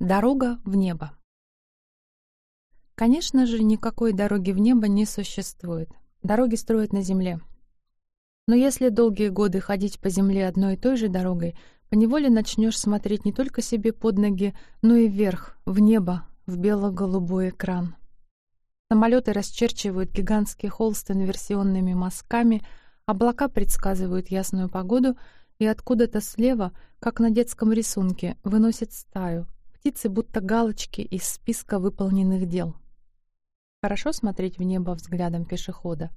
Дорога в небо. Конечно же, никакой дороги в небо не существует. Дороги строят на земле. Но если долгие годы ходить по земле одной и той же дорогой, поневоле начнешь смотреть не только себе под ноги, но и вверх, в небо, в бело-голубой экран. Самолеты расчерчивают гигантские холсты инверсионными мазками, облака предсказывают ясную погоду, и откуда-то слева, как на детском рисунке, выносят стаю — Птицы будто галочки из списка выполненных дел. Хорошо смотреть в небо взглядом пешехода.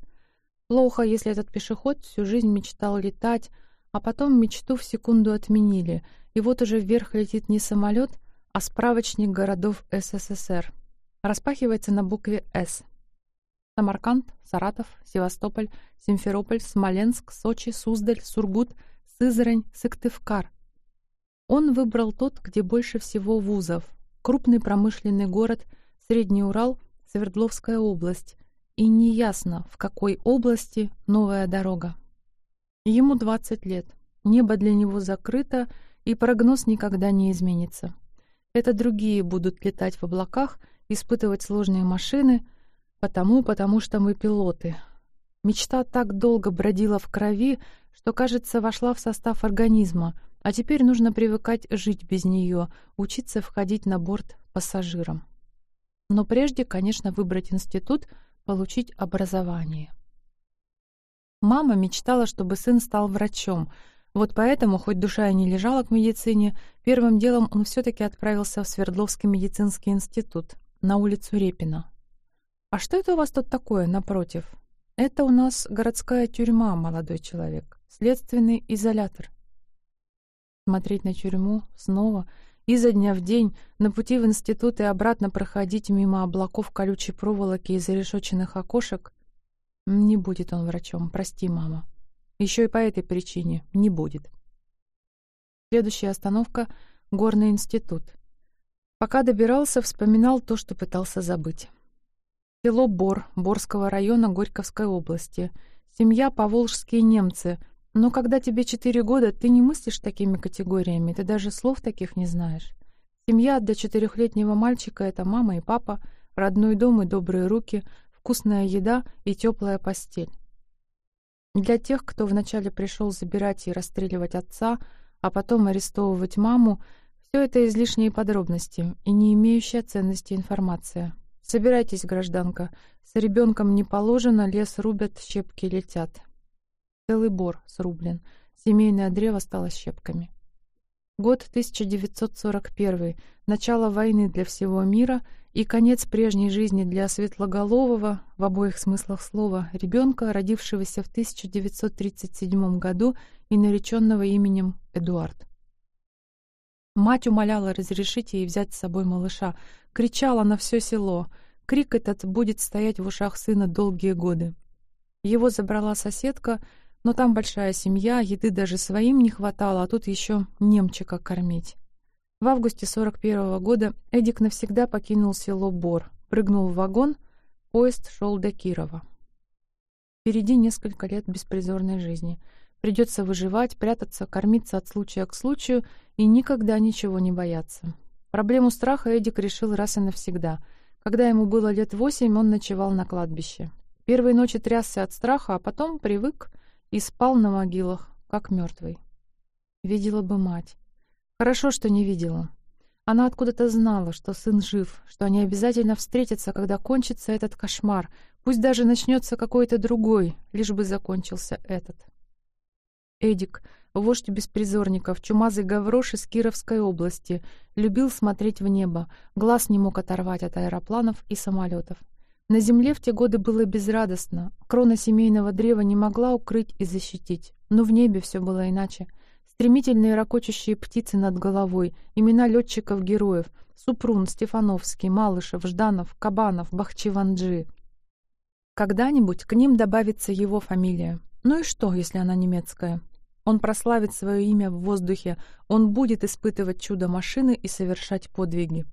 Плохо, если этот пешеход всю жизнь мечтал летать, а потом мечту в секунду отменили, и вот уже вверх летит не самолет, а справочник городов СССР. Распахивается на букве «С». Самарканд, Саратов, Севастополь, Симферополь, Смоленск, Сочи, Суздаль, Сургут, Сызрань, Сыктывкар — он выбрал тот, где больше всего вузов. Крупный промышленный город, Средний Урал, Свердловская область. И неясно, в какой области новая дорога. Ему 20 лет. Небо для него закрыто, и прогноз никогда не изменится. Это другие будут летать в облаках, испытывать сложные машины, потому, потому что мы пилоты. Мечта так долго бродила в крови, что, кажется, вошла в состав организма — а теперь нужно привыкать жить без нее, учиться входить на борт пассажирам. Но прежде, конечно, выбрать институт, получить образование. Мама мечтала, чтобы сын стал врачом. Вот поэтому, хоть душа и не лежала к медицине, первым делом он все-таки отправился в Свердловский медицинский институт на улицу Репина. «А что это у вас тут такое, напротив?» «Это у нас городская тюрьма, молодой человек, следственный изолятор», смотреть на тюрьму снова, изо дня в день, на пути в институт и обратно проходить мимо облаков колючей проволоки и зарешоченных окошек. Не будет он врачом, прости, мама. Еще и по этой причине не будет. Следующая остановка — Горный институт. Пока добирался, вспоминал то, что пытался забыть. Село Бор, Борского района Горьковской области. Семья — поволжские немцы — но когда тебе четыре года, ты не мыслишь такими категориями, ты даже слов таких не знаешь. Семья для четырехлетнего мальчика — это мама и папа, родной дом и добрые руки, вкусная еда и теплая постель. Для тех, кто вначале пришел забирать и расстреливать отца, а потом арестовывать маму, все это излишние подробности и не имеющая ценности информация. Собирайтесь, гражданка, с ребенком не положено, лес рубят, щепки летят. Целый бор срублен. Семейное древо стало щепками. Год 1941. Начало войны для всего мира и конец прежней жизни для светлоголового, в обоих смыслах слова, ребенка, родившегося в 1937 году и нареченного именем Эдуард. Мать умоляла разрешить ей взять с собой малыша, кричала на все село. Крик этот будет стоять в ушах сына долгие годы. Его забрала соседка — но там большая семья, еды даже своим не хватало, а тут еще немчика кормить. В августе 41 -го года Эдик навсегда покинул село Бор, прыгнул в вагон, поезд шел до Кирова. Впереди несколько лет беспризорной жизни. Придется выживать, прятаться, кормиться от случая к случаю и никогда ничего не бояться. Проблему страха Эдик решил раз и навсегда. Когда ему было лет восемь, он ночевал на кладбище. Первые ночи трясся от страха, а потом привык и спал на могилах, как мертвый. Видела бы мать. Хорошо, что не видела. Она откуда-то знала, что сын жив, что они обязательно встретятся, когда кончится этот кошмар, пусть даже начнется какой-то другой, лишь бы закончился этот. Эдик, вождь беспризорников, чумазый гаврош из Кировской области, любил смотреть в небо, глаз не мог оторвать от аэропланов и самолетов. На земле в те годы было безрадостно. Крона семейного древа не могла укрыть и защитить. Но в небе все было иначе. Стремительные ракочущие птицы над головой, имена летчиков-героев — Супрун, Стефановский, Малышев, Жданов, Кабанов, Бахчеванджи. Когда-нибудь к ним добавится его фамилия. Ну и что, если она немецкая? Он прославит свое имя в воздухе, он будет испытывать чудо машины и совершать подвиги.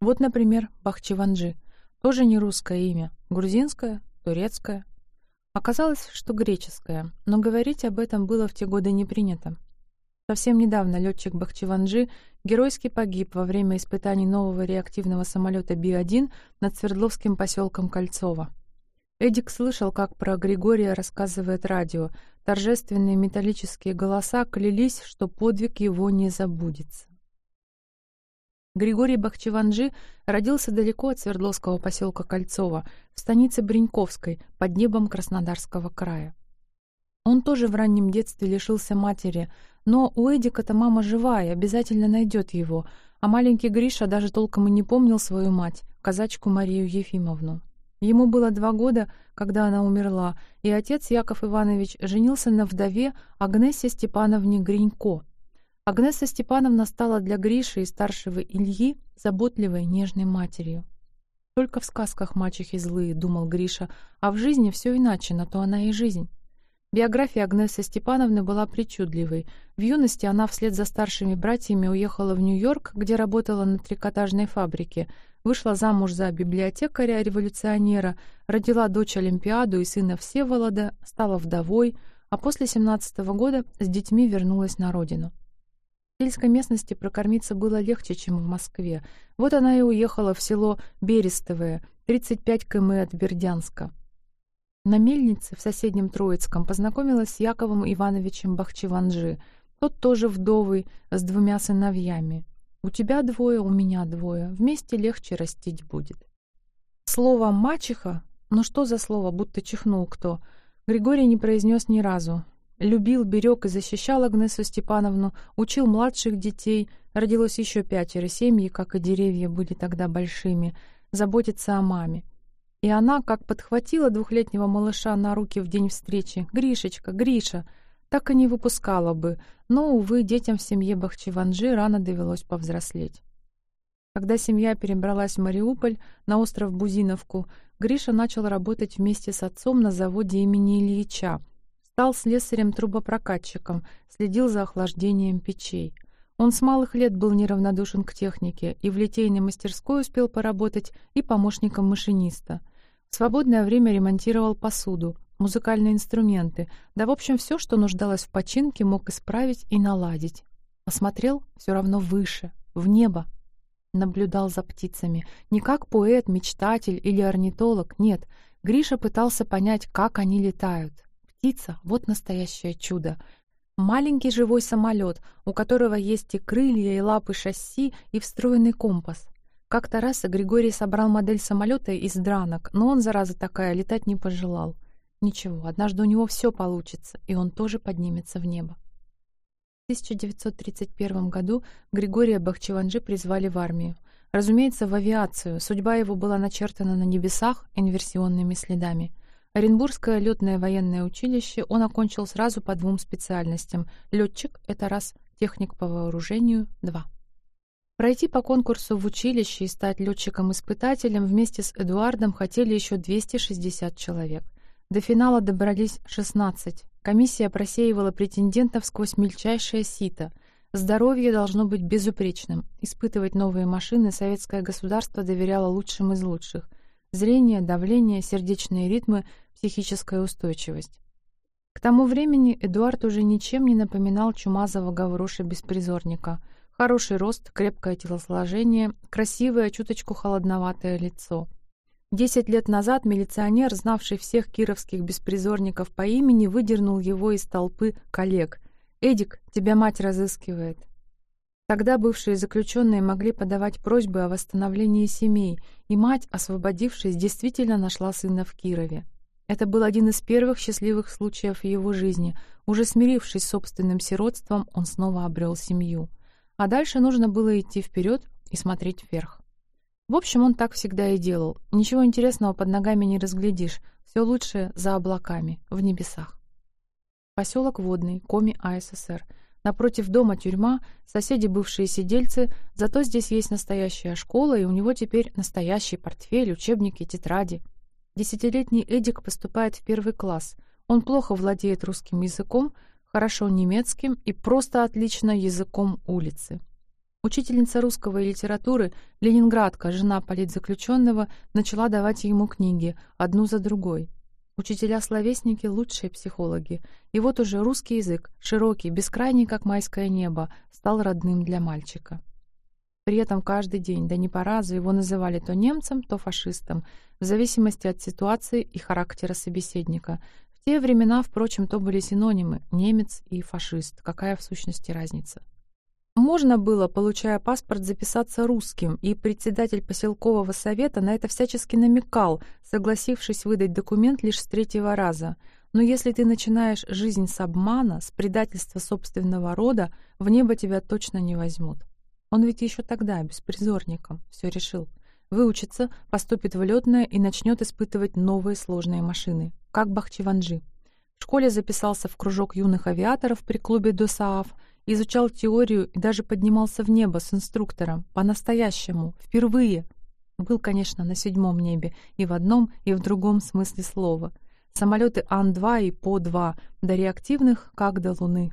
Вот, например, Бахчеванджи — тоже не русское имя. Грузинское? Турецкое? Оказалось, что греческое, но говорить об этом было в те годы не принято. Совсем недавно летчик Бахчеванджи геройски погиб во время испытаний нового реактивного самолета Би-1 над Свердловским поселком Кольцово. Эдик слышал, как про Григория рассказывает радио. Торжественные металлические голоса клялись, что подвиг его не забудется. Григорий Бахчеванджи родился далеко от Свердловского поселка Кольцово, в станице Бриньковской, под небом Краснодарского края. Он тоже в раннем детстве лишился матери, но у Эдика-то мама живая, обязательно найдет его, а маленький Гриша даже толком и не помнил свою мать, казачку Марию Ефимовну. Ему было два года, когда она умерла, и отец Яков Иванович женился на вдове Агнессе Степановне Гринько. Агнесса Степановна стала для Гриши и старшего Ильи заботливой, нежной матерью. Только в сказках мачехи злые, думал Гриша, а в жизни все иначе, на то она и жизнь. Биография Агнессы Степановны была причудливой. В юности она вслед за старшими братьями уехала в Нью-Йорк, где работала на трикотажной фабрике, вышла замуж за библиотекаря-революционера, родила дочь Олимпиаду и сына Всеволода, стала вдовой, а после 17 -го года с детьми вернулась на родину. Сельской местности прокормиться было легче, чем в Москве. Вот она и уехала в село Берестовое, 35 км от Бердянска. На мельнице в соседнем Троицком познакомилась с Яковом Ивановичем Бахчеванжи. Тот тоже вдовый, с двумя сыновьями. У тебя двое, у меня двое. Вместе легче растить будет. Слово «мачеха» Ну что за слово, будто чихнул кто? Григорий не произнес ни разу. Любил, берег и защищал Агнесу Степановну, учил младших детей. Родилось еще пятеро, семьи, как и деревья, были тогда большими. Заботиться о маме. И она, как подхватила двухлетнего малыша на руки в день встречи, «Гришечка, Гриша!» так и не выпускала бы, но, увы, детям в семье Бахчеванжи рано довелось повзрослеть. Когда семья перебралась в Мариуполь, на остров Бузиновку, Гриша начал работать вместе с отцом на заводе имени Ильича. Стал слесарем-трубопрокатчиком, следил за охлаждением печей. Он с малых лет был неравнодушен к технике и в литейной мастерской успел поработать и помощником машиниста — в свободное время ремонтировал посуду, музыкальные инструменты, да в общем все, что нуждалось в починке, мог исправить и наладить. Посмотрел все равно выше, в небо. Наблюдал за птицами. Не как поэт, мечтатель или орнитолог, нет. Гриша пытался понять, как они летают. Птица — вот настоящее чудо. Маленький живой самолет, у которого есть и крылья, и лапы шасси, и встроенный компас. Как-то раз Григорий собрал модель самолета из дранок, но он, зараза такая, летать не пожелал. Ничего, однажды у него все получится, и он тоже поднимется в небо. В 1931 году Григория Бахчеванджи призвали в армию. Разумеется, в авиацию. Судьба его была начертана на небесах инверсионными следами. Оренбургское летное военное училище он окончил сразу по двум специальностям. Летчик — это раз, техник по вооружению — два. Пройти по конкурсу в училище и стать летчиком-испытателем вместе с Эдуардом хотели еще 260 человек. До финала добрались 16. Комиссия просеивала претендентов сквозь мельчайшее сито. Здоровье должно быть безупречным. Испытывать новые машины советское государство доверяло лучшим из лучших. Зрение, давление, сердечные ритмы, психическая устойчивость. К тому времени Эдуард уже ничем не напоминал чумазого гавроша-беспризорника — Хороший рост, крепкое телосложение, красивое, чуточку холодноватое лицо. Десять лет назад милиционер, знавший всех кировских беспризорников по имени, выдернул его из толпы коллег. «Эдик, тебя мать разыскивает». Тогда бывшие заключенные могли подавать просьбы о восстановлении семей, и мать, освободившись, действительно нашла сына в Кирове. Это был один из первых счастливых случаев в его жизни. Уже смирившись с собственным сиротством, он снова обрел семью. А дальше нужно было идти вперед и смотреть вверх. В общем, он так всегда и делал. Ничего интересного под ногами не разглядишь. Все лучшее за облаками, в небесах. Поселок Водный, Коми АССР. Напротив дома тюрьма, соседи бывшие сидельцы, зато здесь есть настоящая школа, и у него теперь настоящий портфель, учебники, тетради. Десятилетний Эдик поступает в первый класс. Он плохо владеет русским языком, хорошо немецким и просто отлично языком улицы. Учительница русского и литературы, ленинградка, жена политзаключенного, начала давать ему книги, одну за другой. Учителя-словесники — лучшие психологи. И вот уже русский язык, широкий, бескрайний, как майское небо, стал родным для мальчика. При этом каждый день, по разу, его называли то немцем, то фашистом, в зависимости от ситуации и характера собеседника. В те времена, впрочем, то были синонимы — немец и фашист. Какая в сущности разница? Можно было, получая паспорт, записаться русским, и председатель поселкового совета на это всячески намекал, согласившись выдать документ лишь с третьего раза. Но если ты начинаешь жизнь с обмана, с предательства собственного рода, в небо тебя точно не возьмут. Он ведь еще тогда, беспризорником, все решил. Выучится, поступит в летное и начнет испытывать новые сложные машины, как Бахчеванджи. В школе записался в кружок юных авиаторов при клубе ДОСААФ, изучал теорию и даже поднимался в небо с инструктором, по-настоящему, впервые. Был, конечно, на седьмом небе, и в одном, и в другом смысле слова. Самолеты Ан-2 и По-2, до реактивных, как до Луны.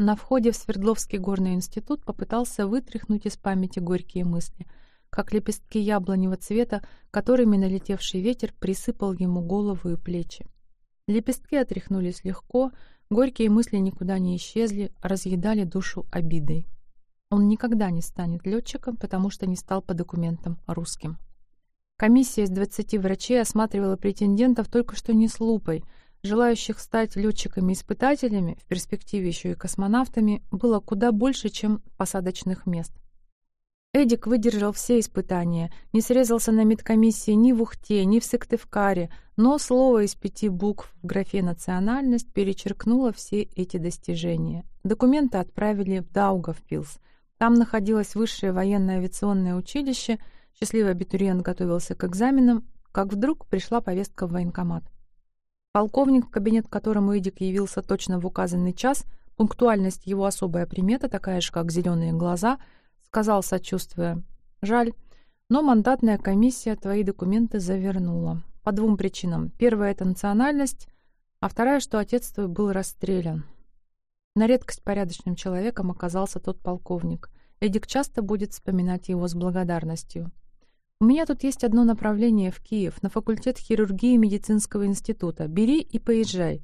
На входе в Свердловский горный институт попытался вытряхнуть из памяти горькие мысли, как лепестки яблоневого цвета, которыми налетевший ветер присыпал ему голову и плечи. Лепестки отряхнулись легко, горькие мысли никуда не исчезли, разъедали душу обидой. Он никогда не станет летчиком, потому что не стал по документам русским. Комиссия из 20 врачей осматривала претендентов только что не с лупой — Желающих стать летчиками-испытателями, в перспективе еще и космонавтами, было куда больше, чем посадочных мест. Эдик выдержал все испытания, не срезался на медкомиссии ни в Ухте, ни в Сыктывкаре, но слово из пяти букв в графе «национальность» перечеркнуло все эти достижения. Документы отправили в Даугавпилс. Там находилось высшее военное авиационное училище, счастливый абитуриент готовился к экзаменам, как вдруг пришла повестка в военкомат. Полковник, в кабинет которому Эдик явился точно в указанный час, пунктуальность его особая примета, такая же, как зеленые глаза, сказал, сочувствуя, «Жаль, но мандатная комиссия твои документы завернула. По двум причинам. Первая — это национальность, а вторая, что отец твой был расстрелян». На редкость порядочным человеком оказался тот полковник. Эдик часто будет вспоминать его с благодарностью. У меня тут есть одно направление в Киев, на факультет хирургии медицинского института. Бери и поезжай.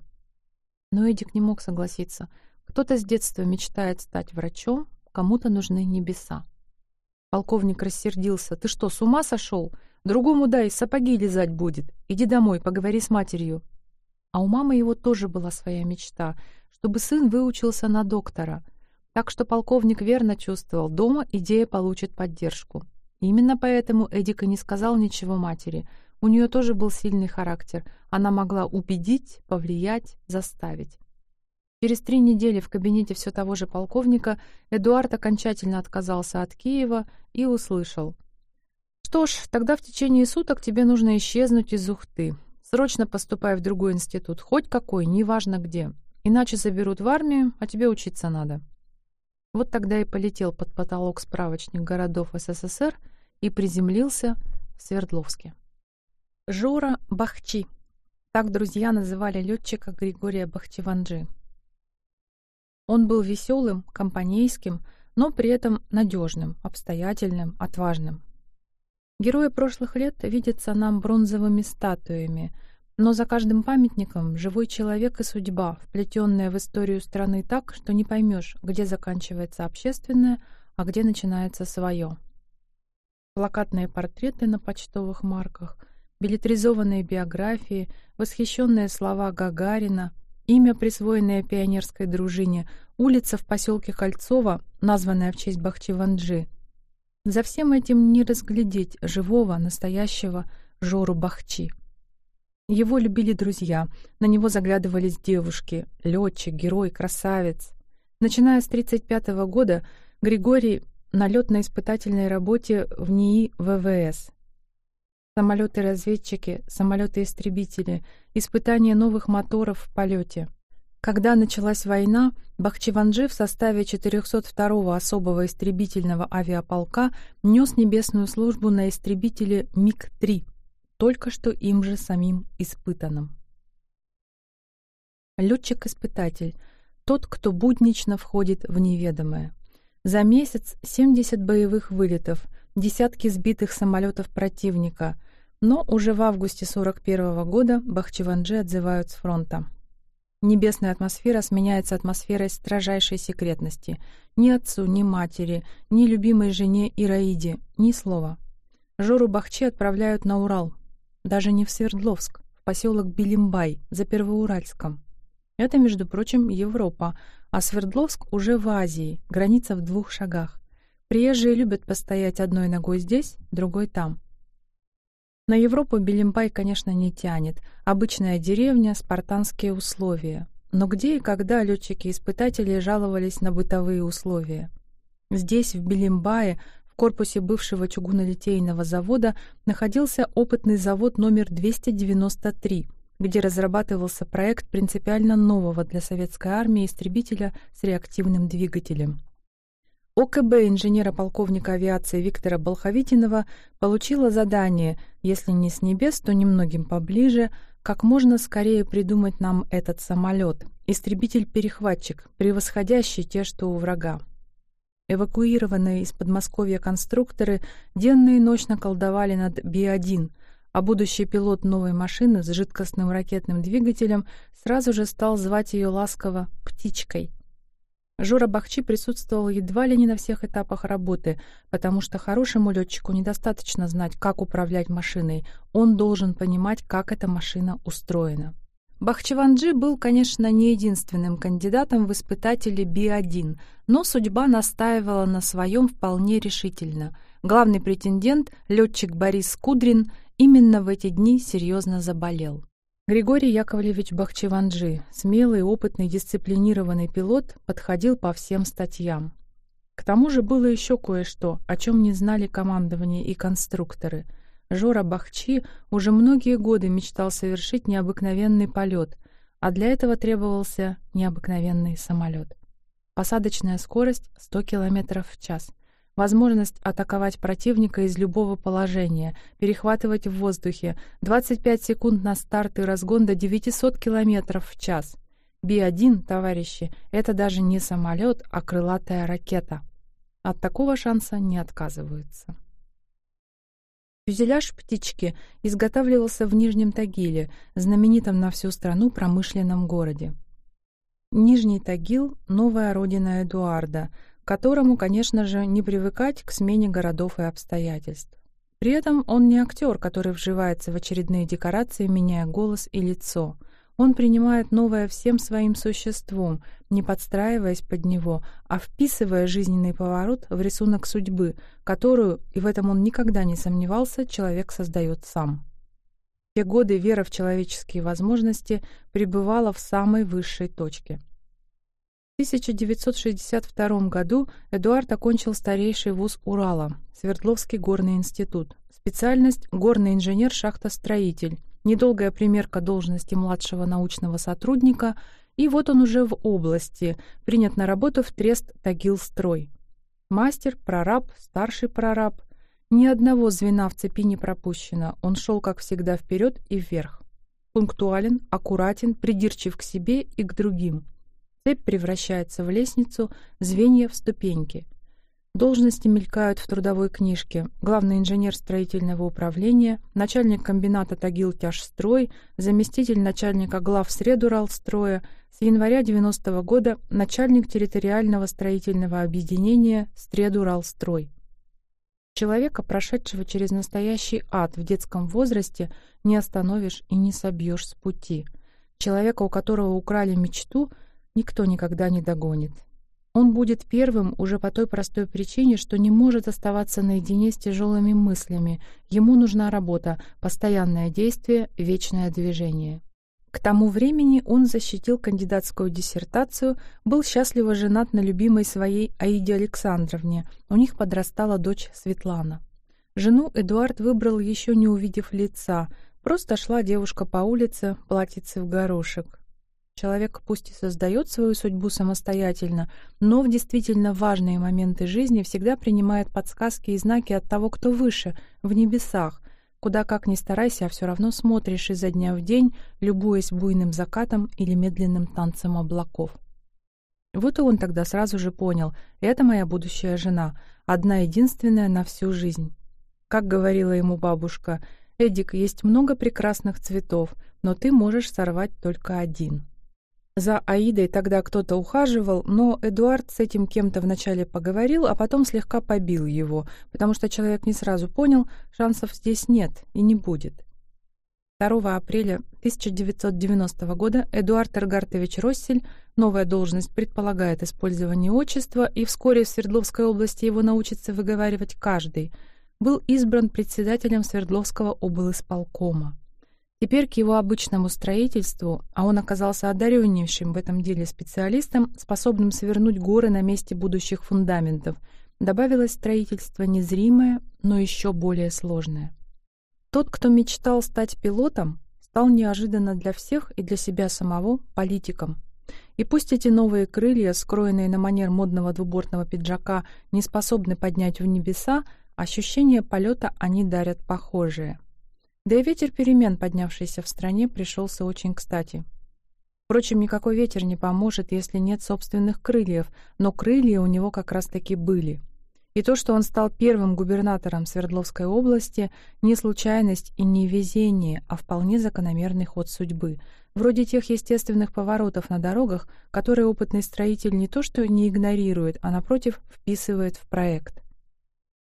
Но Эдик не мог согласиться. Кто-то с детства мечтает стать врачом, кому-то нужны небеса. Полковник рассердился. «Ты что, с ума сошел? Другому дай, сапоги лизать будет. Иди домой, поговори с матерью». А у мамы его тоже была своя мечта, чтобы сын выучился на доктора. Так что полковник верно чувствовал, дома идея получит поддержку. Именно поэтому Эдика не сказал ничего матери. У нее тоже был сильный характер. Она могла убедить, повлиять, заставить. Через три недели в кабинете все того же полковника Эдуард окончательно отказался от Киева и услышал. «Что ж, тогда в течение суток тебе нужно исчезнуть из Ухты. Срочно поступай в другой институт, хоть какой, неважно где. Иначе заберут в армию, а тебе учиться надо». Вот тогда и полетел под потолок справочник городов СССР — и приземлился в Свердловске. Жора Бахчи. Так друзья называли летчика Григория Бахчеванджи. Он был веселым, компанейским, но при этом надежным, обстоятельным, отважным. Герои прошлых лет видятся нам бронзовыми статуями, но за каждым памятником живой человек и судьба, вплетенная в историю страны так, что не поймешь, где заканчивается общественное, а где начинается свое плакатные портреты на почтовых марках, билетризованные биографии, восхищенные слова Гагарина, имя, присвоенное пионерской дружине, улица в поселке Кольцово, названная в честь Бахчеванджи. За всем этим не разглядеть живого, настоящего Жору Бахчи. Его любили друзья, на него заглядывались девушки, летчик, герой, красавец. Начиная с 1935 года Григорий на летно-испытательной работе в НИИ ВВС. Самолеты-разведчики, самолеты-истребители, испытания новых моторов в полете. Когда началась война, Бахчеванджи в составе 402-го особого истребительного авиаполка нес небесную службу на истребителе МиГ-3, только что им же самим испытанном. Летчик-испытатель — тот, кто буднично входит в неведомое. За месяц 70 боевых вылетов, десятки сбитых самолетов противника. Но уже в августе 41 -го года Бахчеванджи отзывают с фронта. Небесная атмосфера сменяется атмосферой строжайшей секретности. Ни отцу, ни матери, ни любимой жене Ираиде, ни слова. Жору Бахчи отправляют на Урал. Даже не в Свердловск, в поселок Билимбай, за Первоуральском. Это, между прочим, Европа, а Свердловск уже в Азии, граница в двух шагах. Приезжие любят постоять одной ногой здесь, другой там. На Европу Белимбай, конечно, не тянет. Обычная деревня, спартанские условия. Но где и когда летчики-испытатели жаловались на бытовые условия? Здесь, в Белимбае, в корпусе бывшего чугунолитейного завода находился опытный завод номер 293, где разрабатывался проект принципиально нового для советской армии истребителя с реактивным двигателем. ОКБ инженера-полковника авиации Виктора Болховитинова получила задание, если не с небес, то немногим поближе, как можно скорее придумать нам этот самолет, истребитель-перехватчик, превосходящий те, что у врага. Эвакуированные из Подмосковья конструкторы денно и ночно колдовали над Би-1, а будущий пилот новой машины с жидкостным ракетным двигателем сразу же стал звать ее ласково «птичкой», Жора Бахчи присутствовал едва ли не на всех этапах работы, потому что хорошему летчику недостаточно знать, как управлять машиной, он должен понимать, как эта машина устроена. Бахчеванджи был, конечно, не единственным кандидатом в испытатели Би-1, но судьба настаивала на своем вполне решительно. Главный претендент, летчик Борис Кудрин, именно в эти дни серьезно заболел. Григорий Яковлевич Бахчеванджи, смелый, опытный, дисциплинированный пилот, подходил по всем статьям. К тому же было еще кое-что, о чем не знали командование и конструкторы. Жора Бахчи уже многие годы мечтал совершить необыкновенный полет, а для этого требовался необыкновенный самолет. Посадочная скорость 100 км в час — возможность атаковать противника из любого положения, перехватывать в воздухе, 25 секунд на старт и разгон до 900 км в час. Би-1, товарищи, это даже не самолет, а крылатая ракета. От такого шанса не отказываются. Фюзеляж «Птички» изготавливался в Нижнем Тагиле, знаменитом на всю страну промышленном городе. Нижний Тагил — новая родина Эдуарда — которому, конечно же, не привыкать к смене городов и обстоятельств. При этом он не актер, который вживается в очередные декорации, меняя голос и лицо. Он принимает новое всем своим существом, не подстраиваясь под него, а вписывая жизненный поворот в рисунок судьбы, которую, и в этом он никогда не сомневался, человек создает сам. В те годы вера в человеческие возможности пребывала в самой высшей точке – в 1962 году Эдуард окончил старейший вуз Урала, Свердловский горный институт. Специальность – горный инженер-шахтостроитель. Недолгая примерка должности младшего научного сотрудника, и вот он уже в области, принят на работу в трест «Тагилстрой». Мастер, прораб, старший прораб. Ни одного звена в цепи не пропущено, он шел, как всегда, вперед и вверх. Пунктуален, аккуратен, придирчив к себе и к другим – Цепь превращается в лестницу, звенья в ступеньки. Должности мелькают в трудовой книжке. Главный инженер строительного управления, начальник комбината «Тагил-Тяжстрой», заместитель начальника глав «Средуралстроя», с января 90 -го года начальник территориального строительного объединения «Средуралстрой». Человека, прошедшего через настоящий ад в детском возрасте, не остановишь и не собьешь с пути. Человека, у которого украли мечту — никто никогда не догонит. Он будет первым уже по той простой причине, что не может оставаться наедине с тяжелыми мыслями. Ему нужна работа, постоянное действие, вечное движение. К тому времени он защитил кандидатскую диссертацию, был счастливо женат на любимой своей Аиде Александровне. У них подрастала дочь Светлана. Жену Эдуард выбрал еще не увидев лица. Просто шла девушка по улице, платьице в горошек. Человек пусть и создает свою судьбу самостоятельно, но в действительно важные моменты жизни всегда принимает подсказки и знаки от того, кто выше, в небесах, куда как ни старайся, а все равно смотришь изо дня в день, любуясь буйным закатом или медленным танцем облаков. Вот и он тогда сразу же понял, это моя будущая жена, одна единственная на всю жизнь. Как говорила ему бабушка, «Эдик, есть много прекрасных цветов, но ты можешь сорвать только один». За Аидой тогда кто-то ухаживал, но Эдуард с этим кем-то вначале поговорил, а потом слегка побил его, потому что человек не сразу понял, шансов здесь нет и не будет. 2 апреля 1990 года Эдуард Эргартович Россель, новая должность предполагает использование отчества, и вскоре в Свердловской области его научится выговаривать каждый, был избран председателем Свердловского облисполкома. Теперь к его обычному строительству, а он оказался одареннейшим в этом деле специалистом, способным свернуть горы на месте будущих фундаментов, добавилось строительство незримое, но еще более сложное. Тот, кто мечтал стать пилотом, стал неожиданно для всех и для себя самого политиком. И пусть эти новые крылья, скроенные на манер модного двубортного пиджака, не способны поднять в небеса, ощущение полета они дарят похожее. Да и ветер перемен, поднявшийся в стране, пришелся очень кстати. Впрочем, никакой ветер не поможет, если нет собственных крыльев, но крылья у него как раз-таки были. И то, что он стал первым губернатором Свердловской области, не случайность и не везение, а вполне закономерный ход судьбы, вроде тех естественных поворотов на дорогах, которые опытный строитель не то что не игнорирует, а напротив вписывает в проект.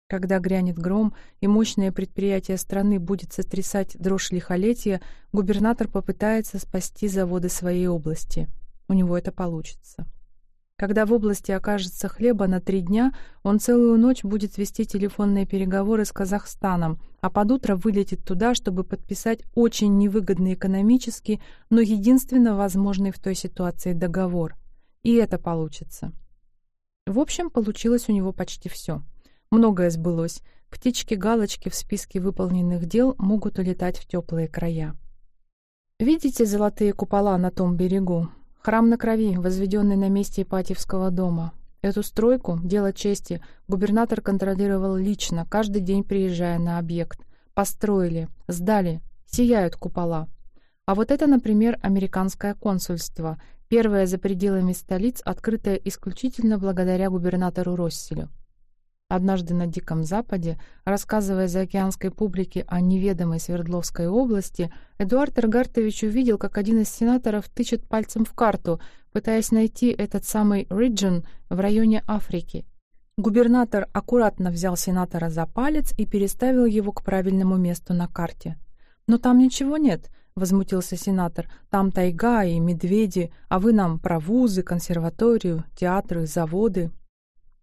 Когда грянет гром и мощное предприятие страны будет сотрясать дрожь лихолетия, губернатор попытается спасти заводы своей области. У него это получится. Когда в области окажется хлеба на три дня, он целую ночь будет вести телефонные переговоры с Казахстаном, а под утро вылетит туда, чтобы подписать очень невыгодный экономически, но единственно возможный в той ситуации договор. И это получится. В общем, получилось у него почти все — Многое сбылось. Птички-галочки в списке выполненных дел могут улетать в теплые края. Видите золотые купола на том берегу? Храм на крови, возведенный на месте Ипатьевского дома. Эту стройку, дело чести, губернатор контролировал лично, каждый день приезжая на объект. Построили, сдали, сияют купола. А вот это, например, американское консульство, первое за пределами столиц, открытое исключительно благодаря губернатору Росселю. Однажды на Диком Западе, рассказывая заокеанской публике о неведомой Свердловской области, Эдуард Эргартович увидел, как один из сенаторов тычет пальцем в карту, пытаясь найти этот самый «region» в районе Африки. Губернатор аккуратно взял сенатора за палец и переставил его к правильному месту на карте. «Но там ничего нет», — возмутился сенатор. «Там тайга и медведи, а вы нам про вузы, консерваторию, театры, заводы».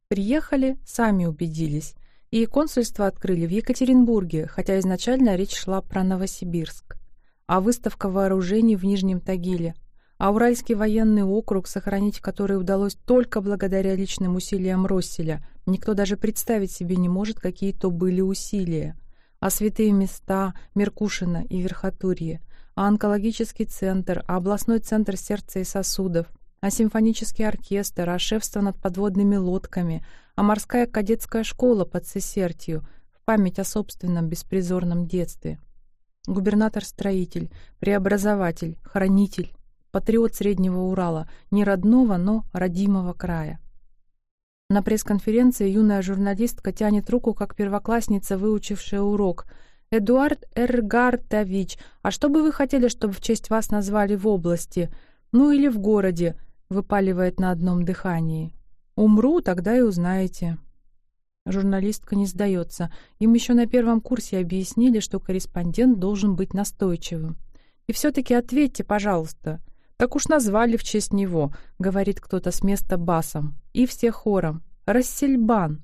Приехали, сами убедились. И консульство открыли в Екатеринбурге, хотя изначально речь шла про Новосибирск. А выставка вооружений в Нижнем Тагиле. А Уральский военный округ, сохранить который удалось только благодаря личным усилиям Росселя, никто даже представить себе не может, какие то были усилия. А святые места Меркушина и Верхотурье, а онкологический центр, а областной центр сердца и сосудов – а симфонический оркестр, а шефство над подводными лодками, а морская кадетская школа под Сесертью в память о собственном беспризорном детстве. Губернатор-строитель, преобразователь, хранитель, патриот Среднего Урала, не родного, но родимого края. На пресс-конференции юная журналистка тянет руку, как первоклассница, выучившая урок. «Эдуард Эргартович, а что бы вы хотели, чтобы в честь вас назвали в области? Ну или в городе? Выпаливает на одном дыхании. «Умру, тогда и узнаете». Журналистка не сдается. Им еще на первом курсе объяснили, что корреспондент должен быть настойчивым. «И все-таки ответьте, пожалуйста». «Так уж назвали в честь него», — говорит кто-то с места басом. И все хором. «Рассельбан».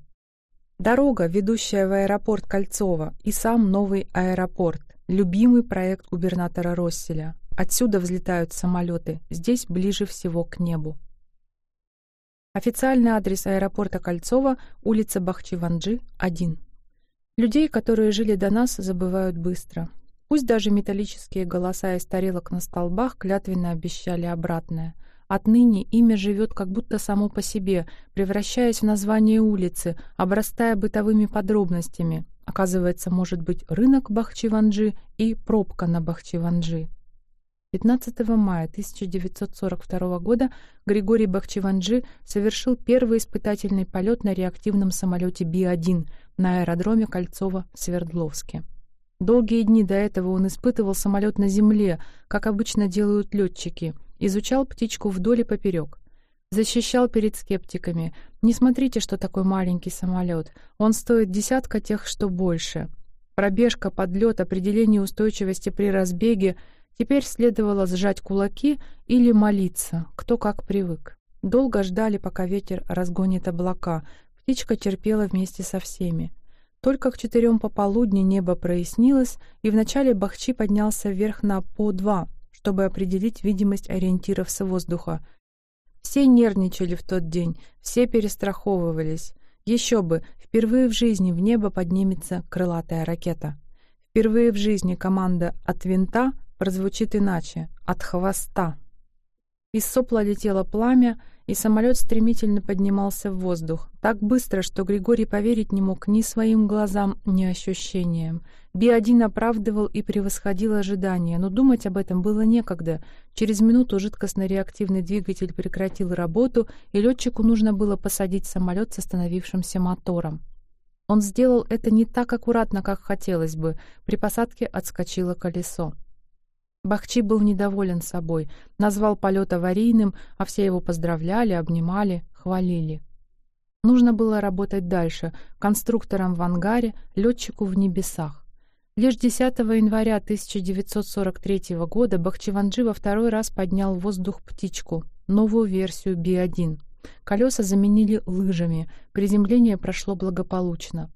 Дорога, ведущая в аэропорт Кольцова, и сам новый аэропорт, любимый проект губернатора Росселя. Отсюда взлетают самолеты, здесь ближе всего к небу. Официальный адрес аэропорта Кольцова, улица Бахчеванджи, 1. Людей, которые жили до нас, забывают быстро. Пусть даже металлические голоса из тарелок на столбах клятвенно обещали обратное. Отныне имя живет как будто само по себе, превращаясь в название улицы, обрастая бытовыми подробностями. Оказывается, может быть рынок Бахчеванджи и пробка на Бахчеванджи. 15 мая 1942 года Григорий Бахчеванджи совершил первый испытательный полет на реактивном самолете Би-1 на аэродроме Кольцово в Свердловске. Долгие дни до этого он испытывал самолет на земле, как обычно делают летчики, изучал птичку вдоль и поперек. Защищал перед скептиками. Не смотрите, что такой маленький самолет. Он стоит десятка тех, что больше. Пробежка, подлет, определение устойчивости при разбеге. Теперь следовало сжать кулаки или молиться, кто как привык. Долго ждали, пока ветер разгонит облака. Птичка терпела вместе со всеми. Только к четырем пополудни небо прояснилось, и вначале Бахчи поднялся вверх на по-2, чтобы определить видимость ориентиров с воздуха. Все нервничали в тот день, все перестраховывались. Еще бы, впервые в жизни в небо поднимется крылатая ракета. Впервые в жизни команда «от винта» прозвучит иначе — «от хвоста». Из сопла летело пламя, и самолет стремительно поднимался в воздух, так быстро, что Григорий поверить не мог ни своим глазам, ни ощущениям. Би-1 оправдывал и превосходил ожидания, но думать об этом было некогда. Через минуту жидкостно-реактивный двигатель прекратил работу, и летчику нужно было посадить самолет с остановившимся мотором. Он сделал это не так аккуратно, как хотелось бы. При посадке отскочило колесо. Бахчи был недоволен собой, назвал полет аварийным, а все его поздравляли, обнимали, хвалили. Нужно было работать дальше, конструктором в ангаре, летчику в небесах. Лишь 10 января 1943 года Бахчеванджи во второй раз поднял в воздух птичку, новую версию Би-1. Колеса заменили лыжами, приземление прошло благополучно.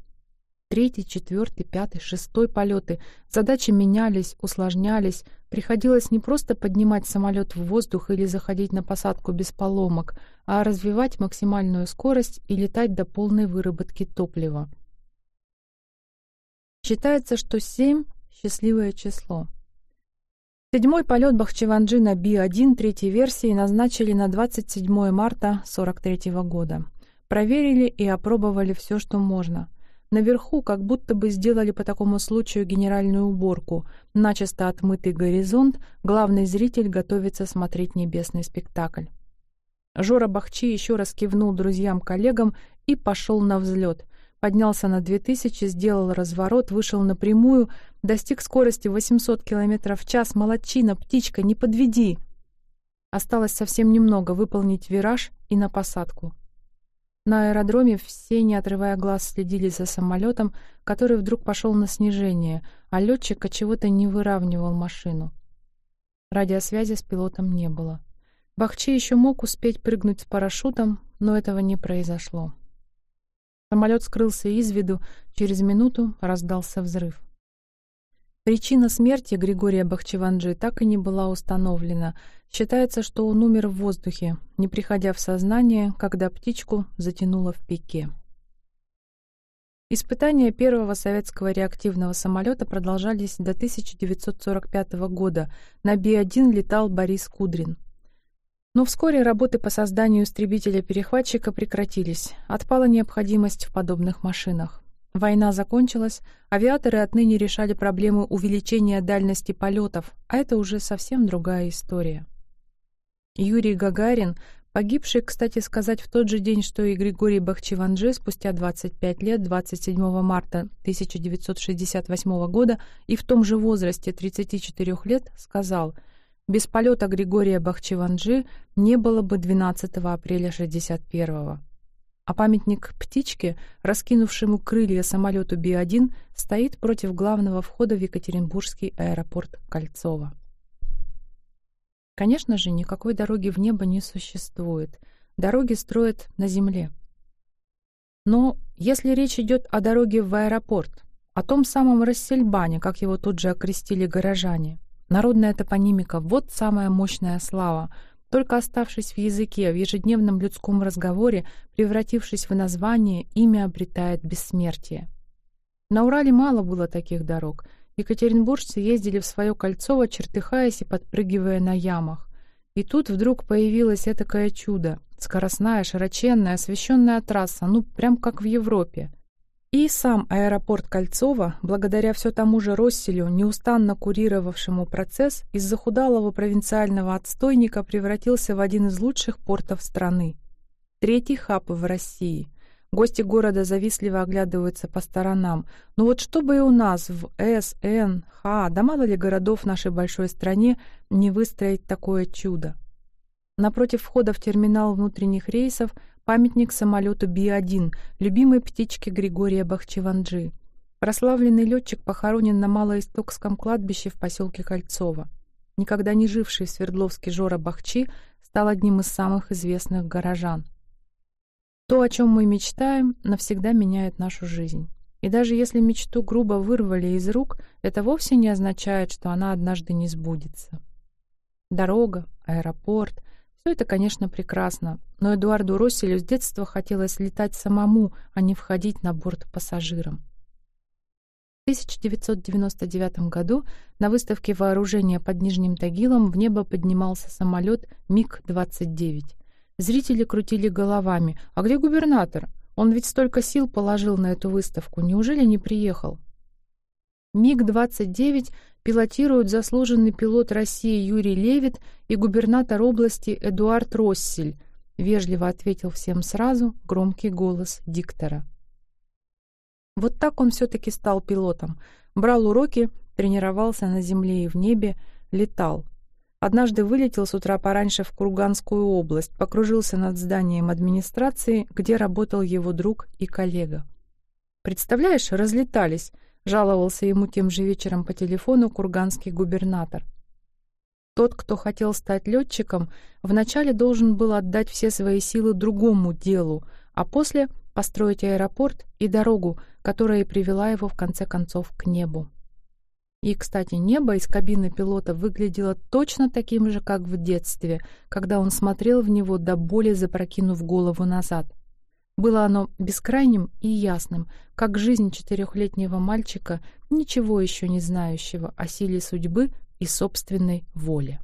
Третий, четвертый, пятый, шестой полеты. Задачи менялись, усложнялись. Приходилось не просто поднимать самолет в воздух или заходить на посадку без поломок, а развивать максимальную скорость и летать до полной выработки топлива. Считается, что 7 — счастливое число. Седьмой полет Бахчеванджи на Би-1 третьей версии назначили на 27 марта 1943 года. Проверили и опробовали все, что можно — Наверху как будто бы сделали по такому случаю генеральную уборку. Начисто отмытый горизонт, главный зритель готовится смотреть небесный спектакль. Жора Бахчи еще раз кивнул друзьям-коллегам и пошел на взлет. Поднялся на 2000, сделал разворот, вышел напрямую, достиг скорости 800 км в час. Молодчина, птичка, не подведи! Осталось совсем немного выполнить вираж и на посадку. На аэродроме все, не отрывая глаз, следили за самолетом, который вдруг пошел на снижение, а летчик чего-то не выравнивал машину. Радиосвязи с пилотом не было. Бахчи еще мог успеть прыгнуть с парашютом, но этого не произошло. Самолет скрылся из виду, через минуту раздался взрыв. Причина смерти Григория Бахчеванджи так и не была установлена. Считается, что он умер в воздухе, не приходя в сознание, когда птичку затянуло в пике. Испытания первого советского реактивного самолета продолжались до 1945 года. На Би-1 летал Борис Кудрин. Но вскоре работы по созданию истребителя-перехватчика прекратились. Отпала необходимость в подобных машинах. Война закончилась, авиаторы отныне решали проблемы увеличения дальности полетов, а это уже совсем другая история. Юрий Гагарин, погибший, кстати сказать, в тот же день, что и Григорий Бахчеванджи, спустя 25 лет, 27 марта 1968 года, и в том же возрасте 34 лет, сказал «Без полета Григория Бахчеванджи не было бы 12 апреля 61 -го а памятник птичке, раскинувшему крылья самолету Би-1, стоит против главного входа в Екатеринбургский аэропорт Кольцово. Конечно же, никакой дороги в небо не существует. Дороги строят на земле. Но если речь идет о дороге в аэропорт, о том самом Рассельбане, как его тут же окрестили горожане, народная топонимика — вот самая мощная слава — только оставшись в языке, в ежедневном людском разговоре, превратившись в название, имя обретает бессмертие. На Урале мало было таких дорог. Екатеринбуржцы ездили в свое Кольцово, чертыхаясь и подпрыгивая на ямах. И тут вдруг появилось этакое чудо. Скоростная, широченная, освещенная трасса, ну, прям как в Европе. И сам аэропорт Кольцова, благодаря все тому же Росселю, неустанно курировавшему процесс, из захудалого провинциального отстойника превратился в один из лучших портов страны. Третий хаб в России. Гости города завистливо оглядываются по сторонам. Но вот чтобы и у нас в С, да мало ли городов в нашей большой стране, не выстроить такое чудо. Напротив входа в терминал внутренних рейсов памятник самолету Би-1, любимой птичке Григория Бахчеванджи. Прославленный летчик похоронен на Малоистокском кладбище в поселке Кольцово. Никогда не живший в Свердловске Жора Бахчи стал одним из самых известных горожан. То, о чем мы мечтаем, навсегда меняет нашу жизнь. И даже если мечту грубо вырвали из рук, это вовсе не означает, что она однажды не сбудется. Дорога, аэропорт — все это, конечно, прекрасно, но Эдуарду Росселю с детства хотелось летать самому, а не входить на борт пассажирам. В 1999 году на выставке вооружения под Нижним Тагилом в небо поднимался самолет МиГ-29. Зрители крутили головами. «А где губернатор? Он ведь столько сил положил на эту выставку. Неужели не приехал?» МиГ-29 пилотируют заслуженный пилот России Юрий Левит и губернатор области Эдуард Россель, вежливо ответил всем сразу громкий голос диктора. Вот так он все-таки стал пилотом. Брал уроки, тренировался на земле и в небе, летал. Однажды вылетел с утра пораньше в Курганскую область, покружился над зданием администрации, где работал его друг и коллега. «Представляешь, разлетались», — жаловался ему тем же вечером по телефону курганский губернатор. Тот, кто хотел стать летчиком, вначале должен был отдать все свои силы другому делу, а после построить аэропорт и дорогу, которая и привела его в конце концов к небу. И, кстати, небо из кабины пилота выглядело точно таким же, как в детстве, когда он смотрел в него до боли, запрокинув голову назад. Было оно бескрайним и ясным, как жизнь четырехлетнего мальчика, ничего еще не знающего о силе судьбы и собственной воле.